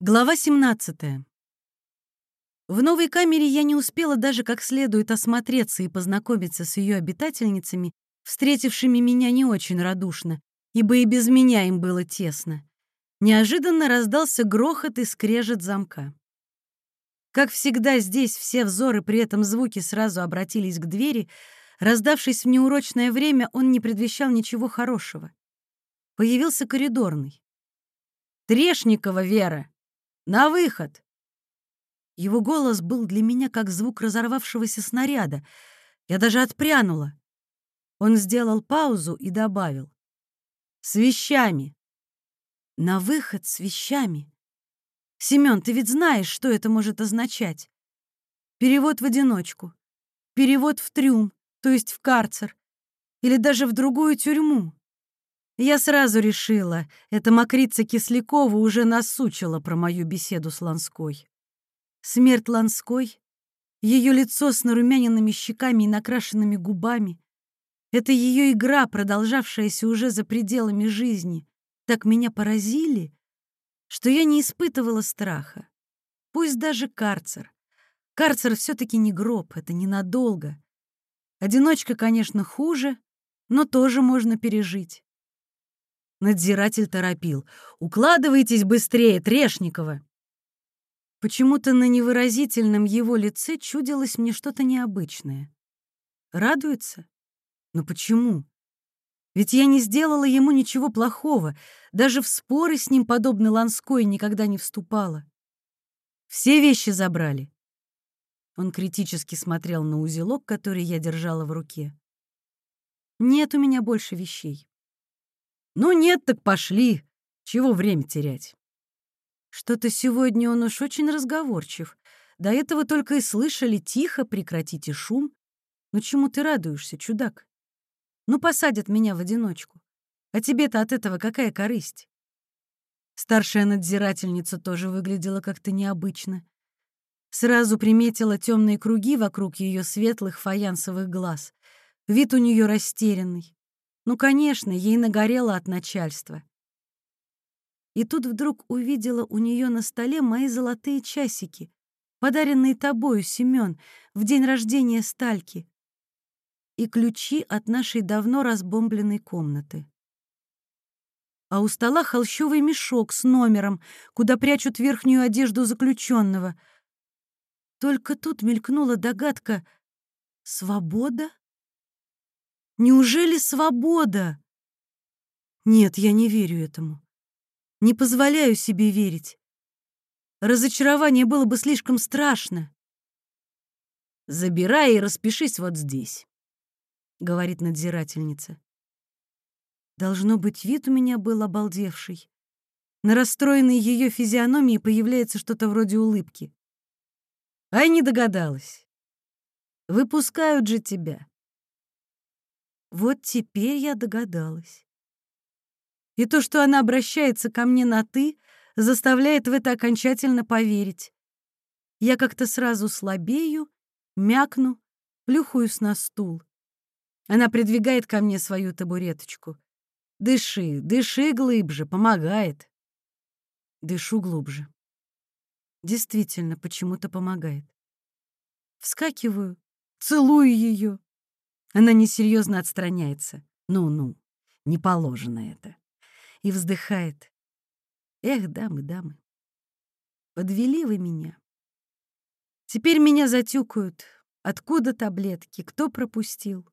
Глава 17. В новой камере я не успела даже как следует осмотреться и познакомиться с ее обитательницами, встретившими меня не очень радушно, ибо и без меня им было тесно. Неожиданно раздался грохот и скрежет замка. Как всегда, здесь все взоры при этом звуке сразу обратились к двери. Раздавшись в неурочное время, он не предвещал ничего хорошего. Появился коридорный. «Трешникова, Вера! На выход!» Его голос был для меня как звук разорвавшегося снаряда. Я даже отпрянула. Он сделал паузу и добавил. «С вещами!» «На выход с вещами!» «Семён, ты ведь знаешь, что это может означать?» «Перевод в одиночку, перевод в трюм, то есть в карцер, или даже в другую тюрьму. Я сразу решила, эта мокрица Кислякова уже насучила про мою беседу с Ланской. Смерть Ланской, ее лицо с нарумяненными щеками и накрашенными губами, это ее игра, продолжавшаяся уже за пределами жизни, так меня поразили, что я не испытывала страха. Пусть даже карцер. Карцер все-таки не гроб, это ненадолго. Одиночка, конечно, хуже, но тоже можно пережить. Надзиратель торопил. «Укладывайтесь быстрее, Трешникова!» Почему-то на невыразительном его лице чудилось мне что-то необычное. Радуется? Но почему? Ведь я не сделала ему ничего плохого, даже в споры с ним, подобно Ланской, никогда не вступала. Все вещи забрали. Он критически смотрел на узелок, который я держала в руке. Нет у меня больше вещей. Ну нет, так пошли. Чего время терять? Что-то сегодня он уж очень разговорчив. До этого только и слышали тихо, прекратите шум. Ну чему ты радуешься, чудак? Ну посадят меня в одиночку. А тебе-то от этого какая корысть? Старшая надзирательница тоже выглядела как-то необычно. Сразу приметила темные круги вокруг ее светлых фаянсовых глаз. Вид у нее растерянный. Ну, конечно, ей нагорело от начальства. И тут вдруг увидела у нее на столе мои золотые часики, подаренные тобою, Семен, в день рождения Стальки, и ключи от нашей давно разбомбленной комнаты. А у стола холщовый мешок с номером, куда прячут верхнюю одежду заключенного. Только тут мелькнула догадка «Свобода?» Неужели свобода? Нет, я не верю этому. Не позволяю себе верить. Разочарование было бы слишком страшно. «Забирай и распишись вот здесь», — говорит надзирательница. Должно быть, вид у меня был обалдевший. На расстроенной ее физиономии появляется что-то вроде улыбки. Ай, не догадалась. Выпускают же тебя. Вот теперь я догадалась. И то, что она обращается ко мне на «ты», заставляет в это окончательно поверить. Я как-то сразу слабею, мякну, плюхаюсь на стул. Она придвигает ко мне свою табуреточку. «Дыши, дыши глубже, помогает». Дышу глубже. Действительно, почему-то помогает. Вскакиваю, целую ее. Она несерьезно отстраняется. Ну-ну, не положено это. И вздыхает. Эх, дамы, дамы, подвели вы меня. Теперь меня затюкают. Откуда таблетки? Кто пропустил?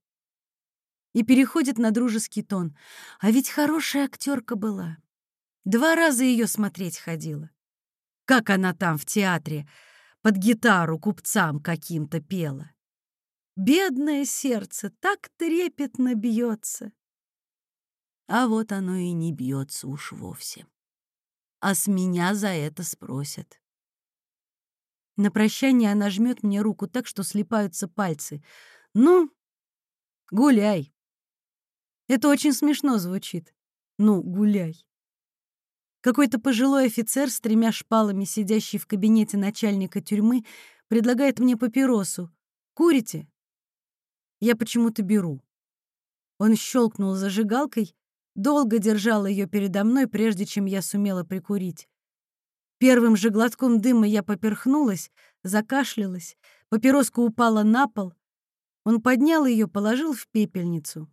И переходит на дружеский тон. А ведь хорошая актерка была. Два раза ее смотреть ходила. Как она там в театре под гитару купцам каким-то пела. Бедное сердце так трепетно бьется. А вот оно и не бьется уж вовсе. А с меня за это спросят. На прощание она жмет мне руку так, что слипаются пальцы. «Ну, гуляй». Это очень смешно звучит. «Ну, гуляй». Какой-то пожилой офицер с тремя шпалами, сидящий в кабинете начальника тюрьмы, предлагает мне папиросу. «Курите?» Я почему-то беру. Он щелкнул зажигалкой, долго держал ее передо мной, прежде чем я сумела прикурить. Первым же глотком дыма я поперхнулась, закашлялась, папироска упала на пол. Он поднял ее, положил в пепельницу.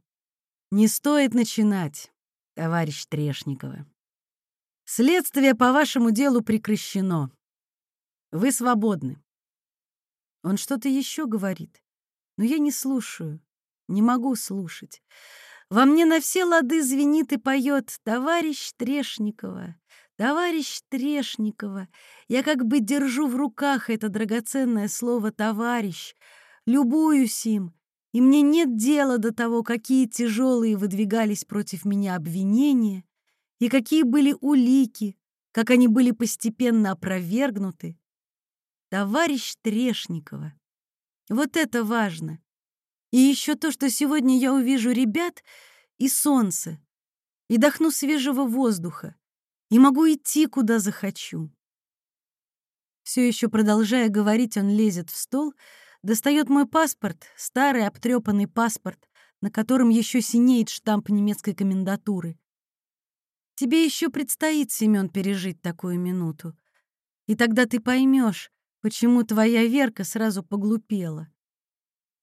«Не стоит начинать, товарищ Трешникова. Следствие по вашему делу прекращено. Вы свободны». Он что-то еще говорит, но я не слушаю, не могу слушать. Во мне на все лады звенит и поет «Товарищ Трешникова, товарищ Трешникова». Я как бы держу в руках это драгоценное слово «товарищ», любуюсь им, и мне нет дела до того, какие тяжелые выдвигались против меня обвинения и какие были улики, как они были постепенно опровергнуты. Товарищ Трешникова. Вот это важно. И еще то, что сегодня я увижу ребят и солнце, и дохну свежего воздуха, и могу идти, куда захочу. Все еще продолжая говорить, он лезет в стол, достает мой паспорт, старый обтрепанный паспорт, на котором еще синеет штамп немецкой комендатуры. Тебе еще предстоит, Семен, пережить такую минуту. И тогда ты поймешь, почему твоя Верка сразу поглупела.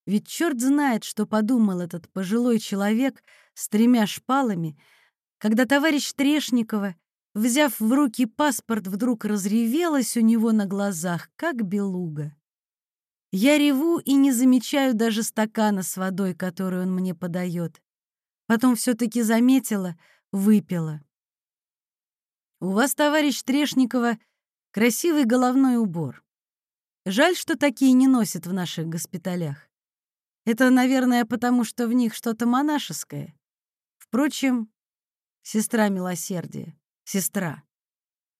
Ведь черт знает, что подумал этот пожилой человек с тремя шпалами, когда товарищ Трешникова, взяв в руки паспорт, вдруг разревелась у него на глазах, как белуга. Я реву и не замечаю даже стакана с водой, которую он мне подает. Потом все-таки заметила, выпила. «У вас, товарищ Трешникова, красивый головной убор. Жаль, что такие не носят в наших госпиталях. Это, наверное, потому что в них что-то монашеское. Впрочем, сестра милосердия, сестра.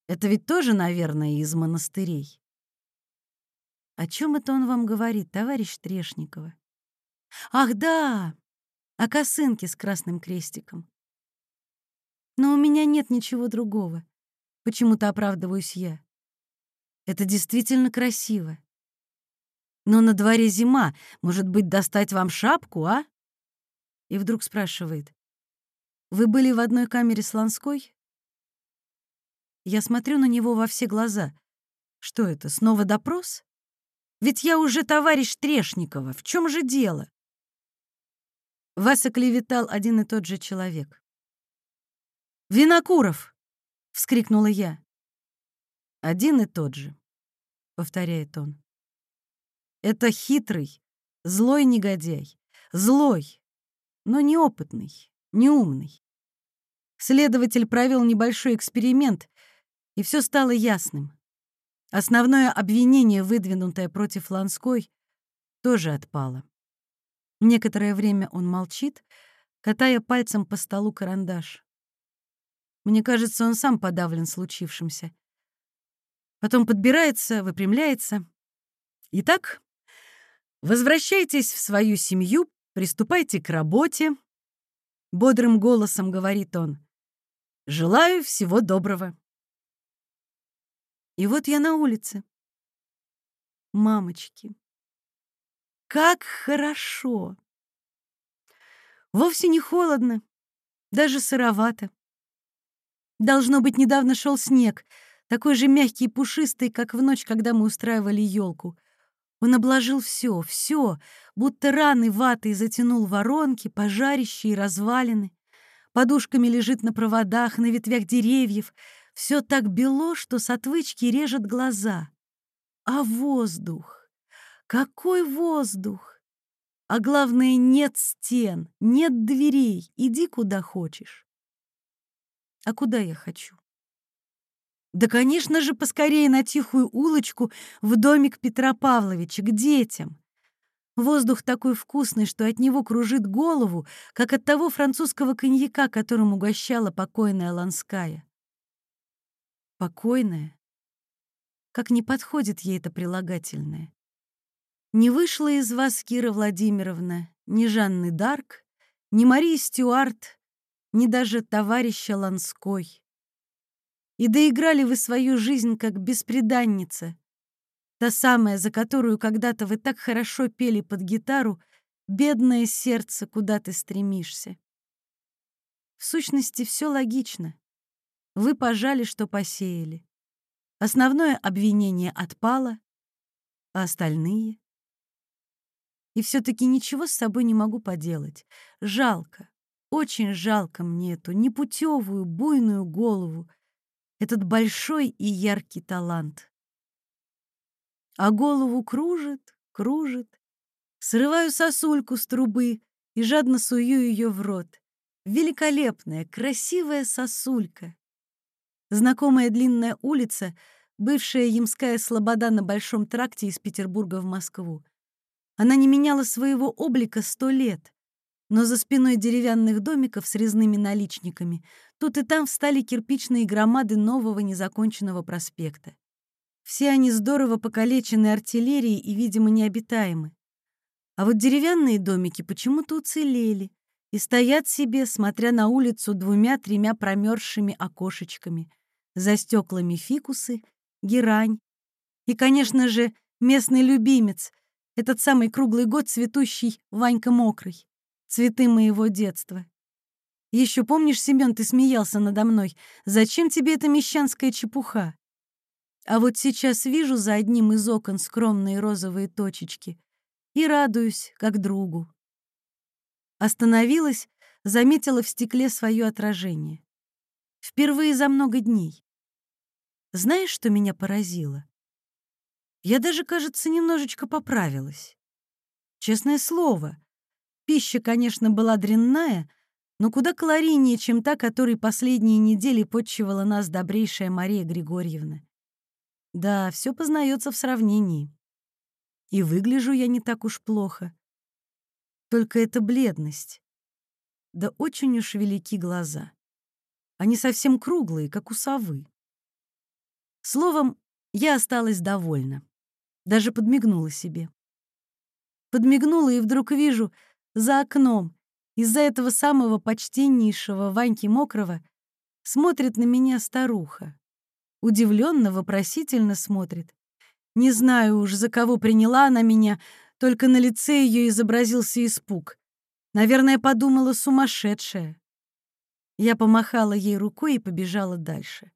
Это ведь тоже, наверное, из монастырей. О чем это он вам говорит, товарищ Трешникова? Ах, да, о косынке с красным крестиком. Но у меня нет ничего другого. Почему-то оправдываюсь я. Это действительно красиво. Но на дворе зима. Может быть, достать вам шапку, а? И вдруг спрашивает. Вы были в одной камере с Ланской? Я смотрю на него во все глаза. Что это, снова допрос? Ведь я уже товарищ Трешникова. В чем же дело? Вас оклеветал один и тот же человек. «Винокуров!» — вскрикнула я. «Один и тот же», — повторяет он. Это хитрый, злой негодяй. Злой, но неопытный, неумный. Следователь провел небольшой эксперимент, и все стало ясным. Основное обвинение, выдвинутое против Ланской, тоже отпало. Некоторое время он молчит, катая пальцем по столу карандаш. Мне кажется, он сам подавлен случившимся. Потом подбирается, выпрямляется. Итак, Возвращайтесь в свою семью, приступайте к работе. Бодрым голосом говорит он. Желаю всего доброго. И вот я на улице. Мамочки, как хорошо! Вовсе не холодно, даже сыровато. Должно быть, недавно шел снег, такой же мягкий и пушистый, как в ночь, когда мы устраивали елку — он обложил все, все, будто раны ватой затянул воронки, пожарища и развалины. Подушками лежит на проводах, на ветвях деревьев. Все так бело, что с отвычки режет глаза. А воздух? Какой воздух? А главное, нет стен, нет дверей. Иди куда хочешь. А куда я хочу? Да, конечно же, поскорее на тихую улочку в домик Петра Павловича, к детям. Воздух такой вкусный, что от него кружит голову, как от того французского коньяка, которым угощала покойная Ланская. Покойная? Как не подходит ей это прилагательное. Не вышла из вас, Кира Владимировна, ни Жанны Дарк, ни Марии Стюарт, ни даже товарища Ланской. И доиграли вы свою жизнь как беспреданница. Та самая, за которую когда-то вы так хорошо пели под гитару «Бедное сердце, куда ты стремишься». В сущности, все логично. Вы пожали, что посеяли. Основное обвинение отпало, а остальные? И все-таки ничего с собой не могу поделать. Жалко, очень жалко мне эту непутевую, буйную голову, этот большой и яркий талант. А голову кружит, кружит. Срываю сосульку с трубы и жадно сую ее в рот. Великолепная, красивая сосулька. Знакомая длинная улица, бывшая Ямская слобода на Большом тракте из Петербурга в Москву. Она не меняла своего облика сто лет, но за спиной деревянных домиков с резными наличниками тут и там встали кирпичные громады нового незаконченного проспекта. Все они здорово покалечены артиллерией и, видимо, необитаемы. А вот деревянные домики почему-то уцелели и стоят себе, смотря на улицу двумя-тремя промерзшими окошечками, за стеклами фикусы, герань и, конечно же, местный любимец, этот самый круглый год цветущий Ванька Мокрый, цветы моего детства. Еще помнишь, Семен, ты смеялся надо мной. Зачем тебе эта мещанская чепуха? А вот сейчас вижу за одним из окон скромные розовые точечки и радуюсь, как другу. Остановилась, заметила в стекле свое отражение. Впервые за много дней. Знаешь, что меня поразило? Я даже, кажется, немножечко поправилась. Честное слово, пища, конечно, была дрянная, но куда калорийнее, чем та, которой последние недели подчивала нас добрейшая Мария Григорьевна. Да, все познается в сравнении. И выгляжу я не так уж плохо. Только это бледность. Да очень уж велики глаза. Они совсем круглые, как у совы. Словом, я осталась довольна. Даже подмигнула себе. Подмигнула и вдруг вижу, за окном, из-за этого самого почтеннейшего Ваньки Мокрого, смотрит на меня старуха. Удивленно, вопросительно смотрит. Не знаю уж, за кого приняла она меня, только на лице ее изобразился испуг. Наверное, подумала сумасшедшая. Я помахала ей рукой и побежала дальше.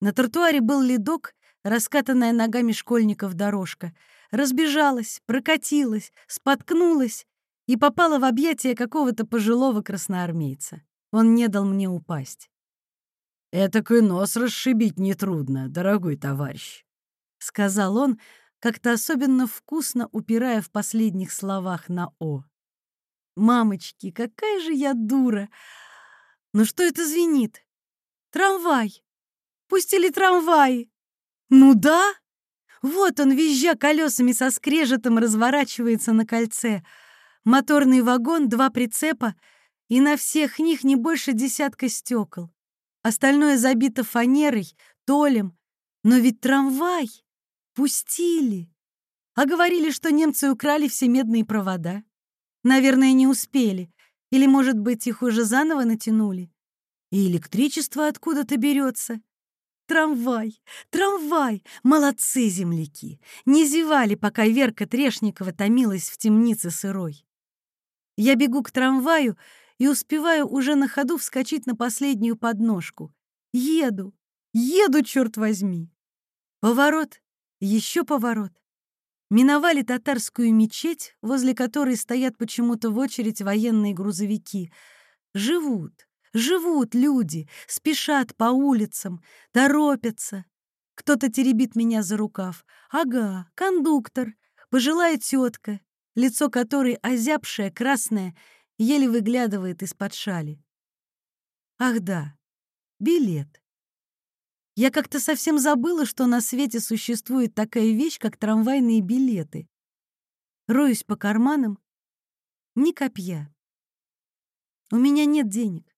На тротуаре был ледок, раскатанная ногами школьников дорожка. Разбежалась, прокатилась, споткнулась и попала в объятия какого-то пожилого красноармейца. Он не дал мне упасть. «Этакой нос расшибить нетрудно, дорогой товарищ», — сказал он, как-то особенно вкусно упирая в последних словах на «о». «Мамочки, какая же я дура! Ну что это звенит? Трамвай! Пустили трамвай! Ну да! Вот он, визжа колесами со скрежетом, разворачивается на кольце. Моторный вагон, два прицепа, и на всех них не больше десятка стекол. Остальное забито фанерой, толем. Но ведь трамвай! Пустили. А говорили, что немцы украли все медные провода. Наверное, не успели. Или, может быть, их уже заново натянули. И электричество откуда-то берется. Трамвай, трамвай! Молодцы, земляки! Не зевали, пока Верка Трешникова томилась в темнице сырой. Я бегу к трамваю и успеваю уже на ходу вскочить на последнюю подножку. Еду, еду, черт возьми! Поворот, еще поворот. Миновали татарскую мечеть, возле которой стоят почему-то в очередь военные грузовики. Живут, живут люди, спешат по улицам, торопятся. Кто-то теребит меня за рукав. Ага, кондуктор, пожилая тетка, лицо которой озябшее, красное, еле выглядывает из-под шали. Ах да, билет. Я как-то совсем забыла, что на свете существует такая вещь, как трамвайные билеты. Роюсь по карманам. Ни копья. У меня нет денег.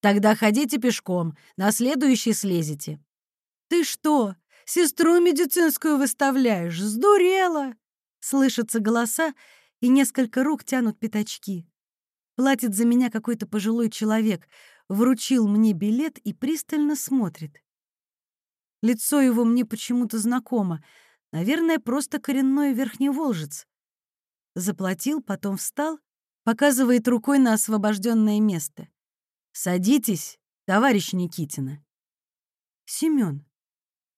Тогда ходите пешком, на следующий слезете. Ты что, сестру медицинскую выставляешь? Сдурела! Слышатся голоса, и несколько рук тянут пятачки. Платит за меня какой-то пожилой человек, вручил мне билет и пристально смотрит. Лицо его мне почему-то знакомо. Наверное, просто коренной верхневолжец. Заплатил, потом встал, показывает рукой на освобожденное место. «Садитесь, товарищ Никитина». «Семён,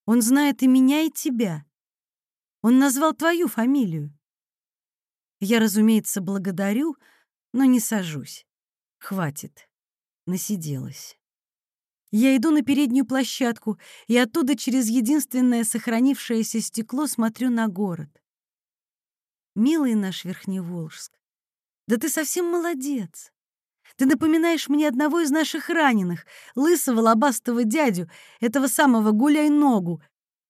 Он знает и меня, и тебя. Он назвал твою фамилию. Я, разумеется, благодарю, но не сажусь. Хватит. Насиделась. Я иду на переднюю площадку и оттуда через единственное сохранившееся стекло смотрю на город. Милый наш Верхневолжск, да ты совсем молодец. Ты напоминаешь мне одного из наших раненых, лысого лобастого дядю, этого самого гуляй-ногу,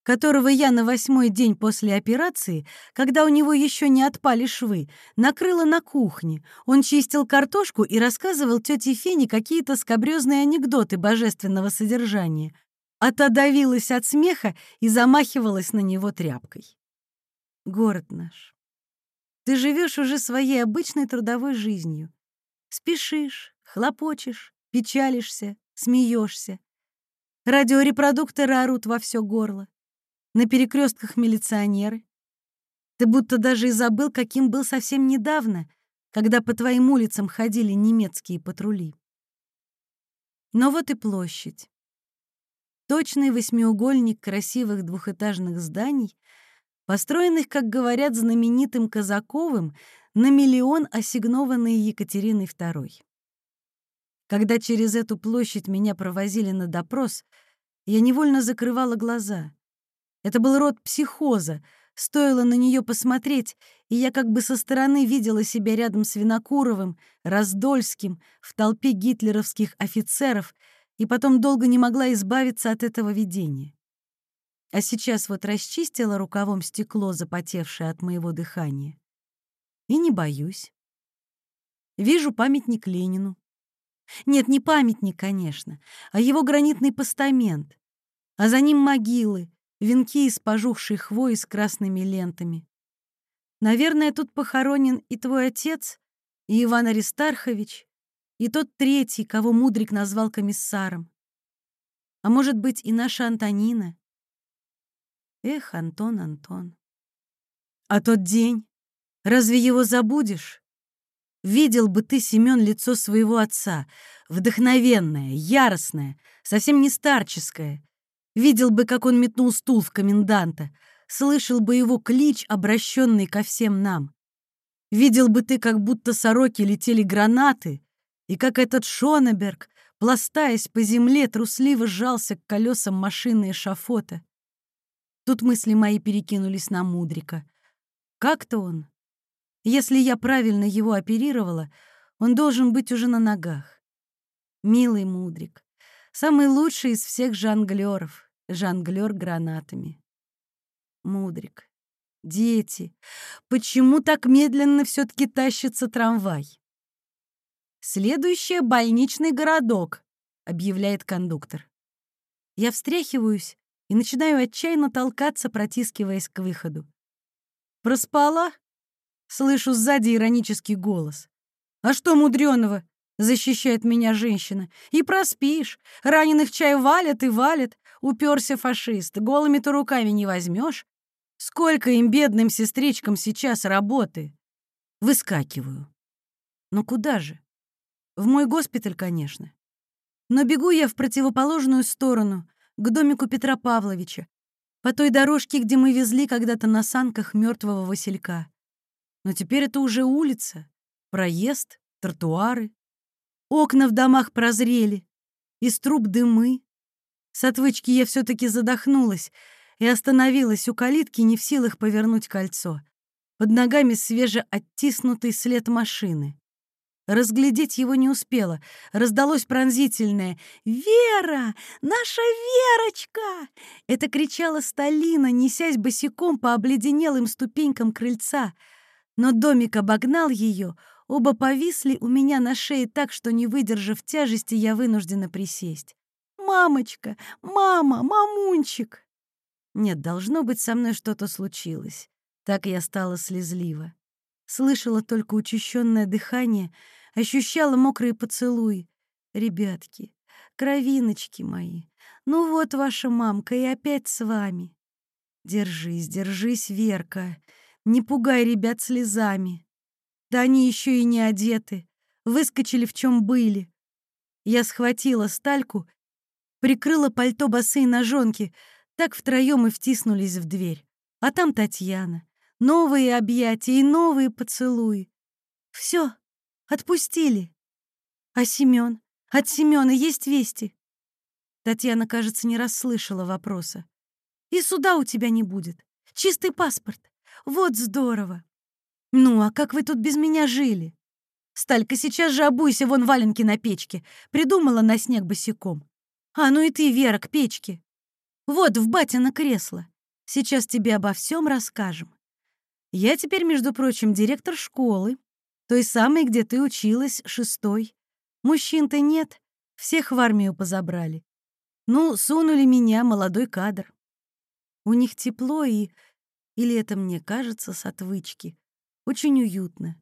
которого я на восьмой день после операции, когда у него еще не отпали швы, накрыла на кухне. Он чистил картошку и рассказывал тете Фене какие-то скобрезные анекдоты божественного содержания. А та давилась от смеха и замахивалась на него тряпкой. Город наш. Ты живешь уже своей обычной трудовой жизнью. Спешишь, хлопочешь, печалишься, смеешься. Радиорепродукторы орут во все горло. На перекрестках милиционеры. Ты будто даже и забыл, каким был совсем недавно, когда по твоим улицам ходили немецкие патрули. Но вот и площадь. Точный восьмиугольник красивых двухэтажных зданий, построенных, как говорят, знаменитым Казаковым на миллион, ассигнованный Екатериной II. Когда через эту площадь меня провозили на допрос, я невольно закрывала глаза. Это был род психоза. Стоило на нее посмотреть, и я как бы со стороны видела себя рядом с Винокуровым, Раздольским, в толпе гитлеровских офицеров, и потом долго не могла избавиться от этого видения. А сейчас вот расчистила рукавом стекло, запотевшее от моего дыхания. И не боюсь. Вижу памятник Ленину. Нет, не памятник, конечно, а его гранитный постамент. А за ним могилы, венки из пожухшей хвои с красными лентами. Наверное, тут похоронен и твой отец, и Иван Аристархович, и тот третий, кого Мудрик назвал комиссаром. А может быть, и наша Антонина. Эх, Антон, Антон. А тот день, разве его забудешь? Видел бы ты, Семен, лицо своего отца, вдохновенное, яростное, совсем не старческое, Видел бы, как он метнул стул в коменданта, слышал бы его клич, обращенный ко всем нам. Видел бы ты, как будто сороки летели гранаты, и как этот Шонеберг, пластаясь по земле, трусливо сжался к колесам машины эшафота. Тут мысли мои перекинулись на Мудрика. Как-то он. Если я правильно его оперировала, он должен быть уже на ногах. Милый Мудрик, самый лучший из всех жонглеров жонглер гранатами. Мудрик. Дети. Почему так медленно все-таки тащится трамвай? Следующее — больничный городок, объявляет кондуктор. Я встряхиваюсь и начинаю отчаянно толкаться, протискиваясь к выходу. «Проспала?» — слышу сзади иронический голос. «А что мудреного? Защищает меня женщина. И проспишь. Раненых чай валят и валят. Уперся фашист. Голыми-то руками не возьмешь. Сколько им, бедным сестричкам, сейчас работы? Выскакиваю. Но куда же? В мой госпиталь, конечно. Но бегу я в противоположную сторону, к домику Петра Павловича, по той дорожке, где мы везли когда-то на санках мертвого Василька. Но теперь это уже улица, проезд, тротуары. Окна в домах прозрели, из труб дымы. С отвычки я все-таки задохнулась и остановилась у калитки, не в силах повернуть кольцо. Под ногами свежеоттиснутый след машины. Разглядеть его не успела. Раздалось пронзительное «Вера! Наша Верочка!» Это кричала Сталина, несясь босиком по обледенелым ступенькам крыльца. Но домик обогнал ее, Оба повисли у меня на шее так, что, не выдержав тяжести, я вынуждена присесть. «Мамочка! Мама! Мамунчик!» Нет, должно быть, со мной что-то случилось. Так я стала слезлива. Слышала только учащенное дыхание, ощущала мокрые поцелуи. «Ребятки, кровиночки мои, ну вот ваша мамка и опять с вами». «Держись, держись, Верка, не пугай ребят слезами». Да они еще и не одеты, выскочили в чем были. Я схватила стальку, прикрыла пальто босые ножонки, Так втроем и втиснулись в дверь. А там Татьяна. Новые объятия и новые поцелуи. Все, отпустили. А Семен? От Семена есть вести? Татьяна, кажется, не расслышала вопроса. И суда у тебя не будет. Чистый паспорт. Вот здорово. Ну, а как вы тут без меня жили? Сталька, сейчас же обуйся вон валенки на печке. Придумала на снег босиком. А ну и ты, Вера, к печке. Вот, в батино кресло. Сейчас тебе обо всем расскажем. Я теперь, между прочим, директор школы, той самой, где ты училась, шестой. Мужчин-то нет, всех в армию позабрали. Ну, сунули меня, молодой кадр. У них тепло и... Или это мне кажется с отвычки. Очень уютно.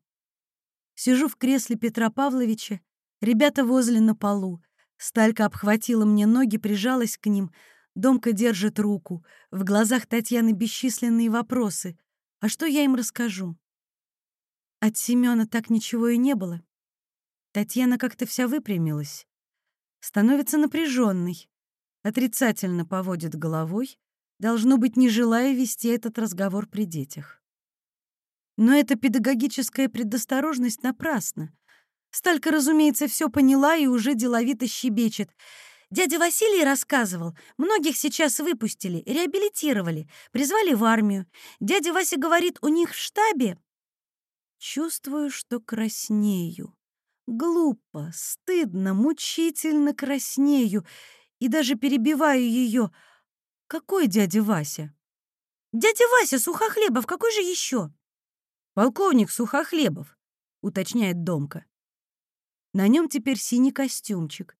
Сижу в кресле Петра Павловича, ребята возле на полу. Сталька обхватила мне ноги, прижалась к ним. Домка держит руку. В глазах Татьяны бесчисленные вопросы. А что я им расскажу? От Семёна так ничего и не было. Татьяна как-то вся выпрямилась. Становится напряженной, Отрицательно поводит головой, должно быть, не желая вести этот разговор при детях. Но эта педагогическая предосторожность напрасна. Сталька, разумеется, все поняла и уже деловито щебечет. Дядя Василий рассказывал, многих сейчас выпустили, реабилитировали, призвали в армию. Дядя Вася говорит, у них в штабе... Чувствую, что краснею. Глупо, стыдно, мучительно краснею. И даже перебиваю ее. Какой дядя Вася? Дядя Вася Сухохлебов, какой же еще? «Полковник Сухохлебов», — уточняет Домка. На нем теперь синий костюмчик.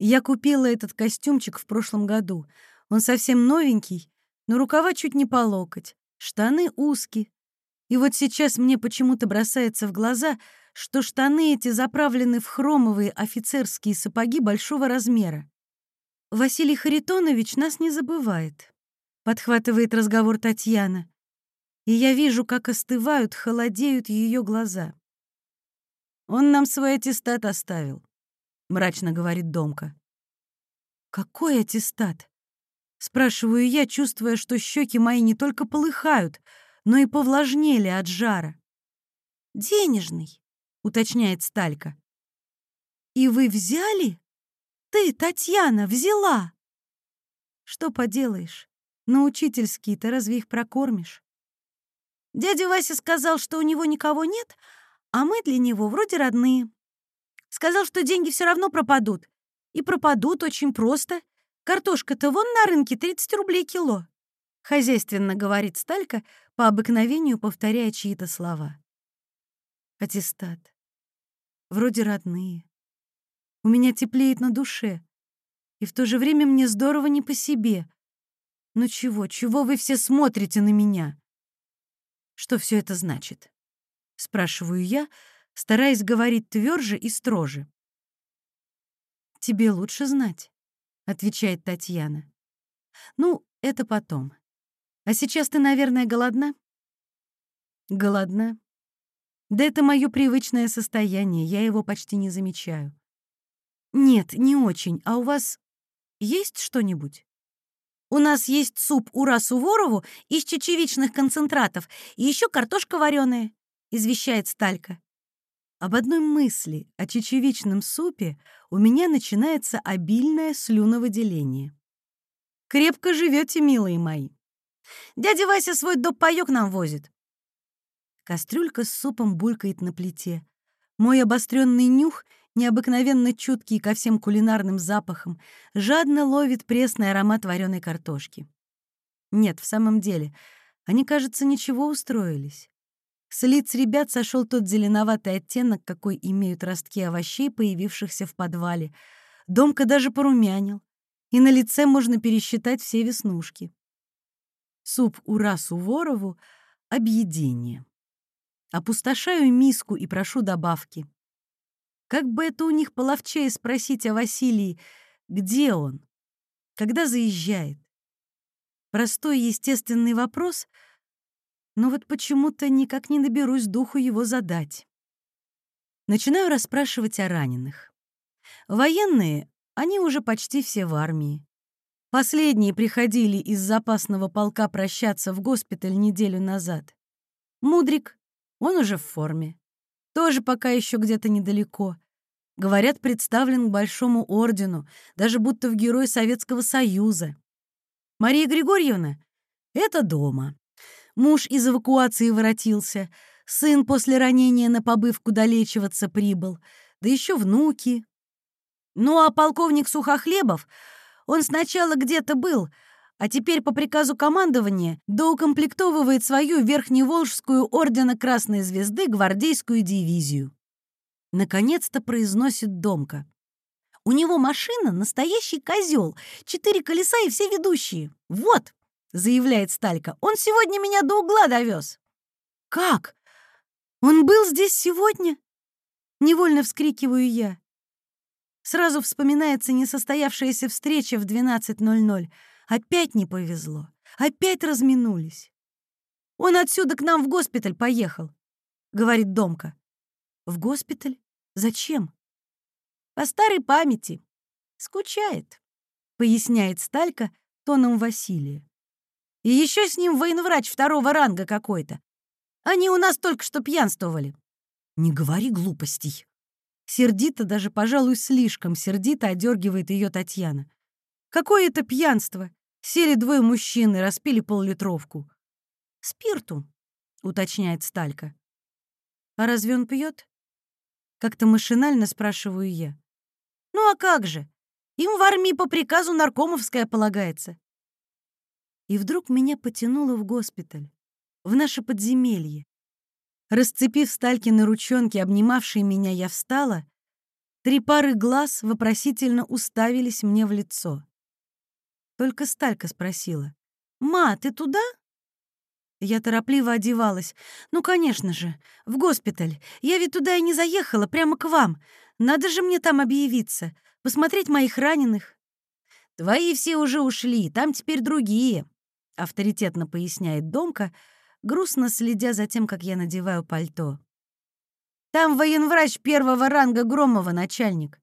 Я купила этот костюмчик в прошлом году. Он совсем новенький, но рукава чуть не по локоть, штаны узкие. И вот сейчас мне почему-то бросается в глаза, что штаны эти заправлены в хромовые офицерские сапоги большого размера. Василий Харитонович нас не забывает, подхватывает разговор Татьяна и я вижу, как остывают, холодеют ее глаза. «Он нам свой аттестат оставил», — мрачно говорит Домка. «Какой аттестат?» — спрашиваю я, чувствуя, что щеки мои не только полыхают, но и повлажнели от жара. «Денежный», — уточняет Сталька. «И вы взяли? Ты, Татьяна, взяла!» «Что поделаешь? На учительские-то разве их прокормишь?» Дядя Вася сказал, что у него никого нет, а мы для него вроде родные. Сказал, что деньги все равно пропадут. И пропадут очень просто. Картошка-то вон на рынке 30 рублей кило. Хозяйственно говорит Сталька, по обыкновению повторяя чьи-то слова. Аттестат. Вроде родные. У меня теплеет на душе. И в то же время мне здорово не по себе. Ну чего, чего вы все смотрите на меня? Что все это значит? Спрашиваю я, стараясь говорить тверже и строже. «Тебе лучше знать», — отвечает Татьяна. «Ну, это потом. А сейчас ты, наверное, голодна?» «Голодна. Да это мое привычное состояние, я его почти не замечаю». «Нет, не очень. А у вас есть что-нибудь?» У нас есть суп ура Суворову из чечевичных концентратов и еще картошка вареная», — извещает Сталька. Об одной мысли о чечевичном супе у меня начинается обильное слюновыделение. «Крепко живете, милые мои. Дядя Вася свой доп. паёк нам возит». Кастрюлька с супом булькает на плите. Мой обостренный нюх необыкновенно чуткий ко всем кулинарным запахам, жадно ловит пресный аромат вареной картошки. Нет, в самом деле, они, кажется, ничего устроились. С лиц ребят сошел тот зеленоватый оттенок, какой имеют ростки овощей, появившихся в подвале. Домка даже порумянил, и на лице можно пересчитать все веснушки. Суп «Ура Суворову» — объедение. Опустошаю миску и прошу добавки. Как бы это у них половчее спросить о Василии, где он, когда заезжает? Простой естественный вопрос, но вот почему-то никак не наберусь духу его задать. Начинаю расспрашивать о раненых. Военные, они уже почти все в армии. Последние приходили из запасного полка прощаться в госпиталь неделю назад. Мудрик, он уже в форме. Тоже пока еще где-то недалеко. Говорят, представлен к Большому ордену, даже будто в Герой Советского Союза. Мария Григорьевна — это дома. Муж из эвакуации воротился, сын после ранения на побывку долечиваться прибыл, да еще внуки. Ну а полковник Сухохлебов, он сначала где-то был, а теперь по приказу командования доукомплектовывает свою Верхневолжскую ордена Красной Звезды гвардейскую дивизию. Наконец-то произносит Домка. У него машина — настоящий козел, четыре колеса и все ведущие. Вот, заявляет Сталька, он сегодня меня до угла довез. Как? Он был здесь сегодня? Невольно вскрикиваю я. Сразу вспоминается несостоявшаяся встреча в 12.00. Опять не повезло. Опять разминулись. Он отсюда к нам в госпиталь поехал, говорит Домка. В госпиталь? Зачем? По старой памяти. Скучает, поясняет Сталька тоном Василия. И еще с ним военврач второго ранга какой-то. Они у нас только что пьянствовали. Не говори глупостей. Сердито, даже, пожалуй, слишком сердито одергивает ее Татьяна. Какое это пьянство? Сели двое мужчин и распили поллитровку. Спирту, уточняет Сталька. А разве он пьет? Как-то машинально спрашиваю я. Ну а как же? Им в армии по приказу наркомовская полагается. И вдруг меня потянуло в госпиталь, в наше подземелье. Расцепив Сталькины ручонки, обнимавшие меня, я встала. Три пары глаз вопросительно уставились мне в лицо. Только Сталька спросила. «Ма, ты туда?» Я торопливо одевалась. «Ну, конечно же, в госпиталь. Я ведь туда и не заехала, прямо к вам. Надо же мне там объявиться, посмотреть моих раненых». «Твои все уже ушли, там теперь другие», — авторитетно поясняет Домка, грустно следя за тем, как я надеваю пальто. «Там военврач первого ранга Громова начальник.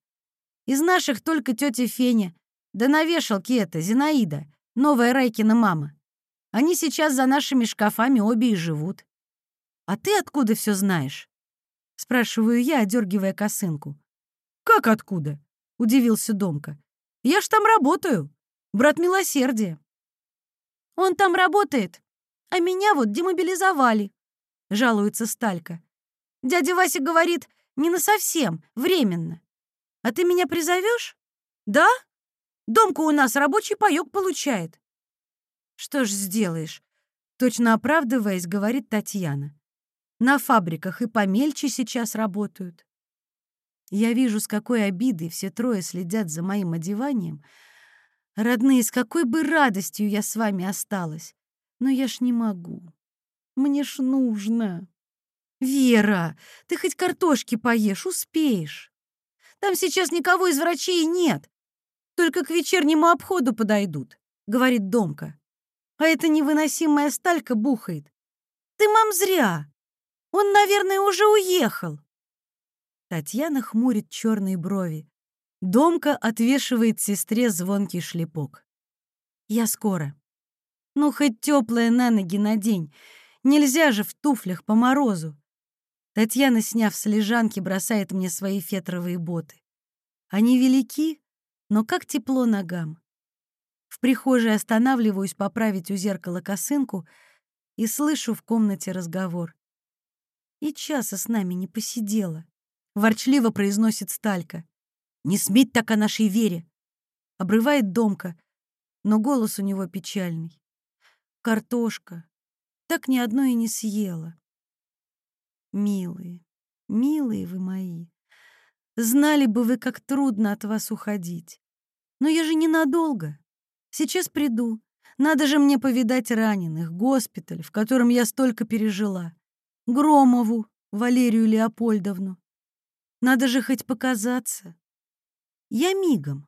Из наших только тетя Феня, да на вешалке это, Зинаида, новая Райкина мама. Они сейчас за нашими шкафами обе и живут. А ты откуда все знаешь? Спрашиваю я, одергивая косынку. Как откуда? Удивился Домка. Я ж там работаю. Брат милосердия. Он там работает, а меня вот демобилизовали, жалуется Сталька. Дядя Вася говорит, не на совсем, временно. А ты меня призовешь? Да? Домка у нас рабочий паёк получает. Что ж сделаешь? Точно оправдываясь, говорит Татьяна. На фабриках и помельче сейчас работают. Я вижу, с какой обидой все трое следят за моим одеванием. Родные, с какой бы радостью я с вами осталась. Но я ж не могу. Мне ж нужно. Вера, ты хоть картошки поешь, успеешь. Там сейчас никого из врачей нет. Только к вечернему обходу подойдут, говорит Домка а эта невыносимая сталька бухает. Ты, мам, зря. Он, наверное, уже уехал. Татьяна хмурит черные брови. Домка отвешивает сестре звонкий шлепок. Я скоро. Ну, хоть теплая на ноги надень. Нельзя же в туфлях по морозу. Татьяна, сняв с лежанки, бросает мне свои фетровые боты. Они велики, но как тепло ногам. В прихожей останавливаюсь поправить у зеркала косынку и слышу в комнате разговор. «И часа с нами не посидела», — ворчливо произносит Сталька. «Не сметь так о нашей вере!» — обрывает Домка, но голос у него печальный. «Картошка. Так ни одной и не съела. Милые, милые вы мои, знали бы вы, как трудно от вас уходить. Но я же ненадолго. Сейчас приду. Надо же мне повидать раненых, госпиталь, в котором я столько пережила. Громову, Валерию Леопольдовну. Надо же хоть показаться. Я мигом.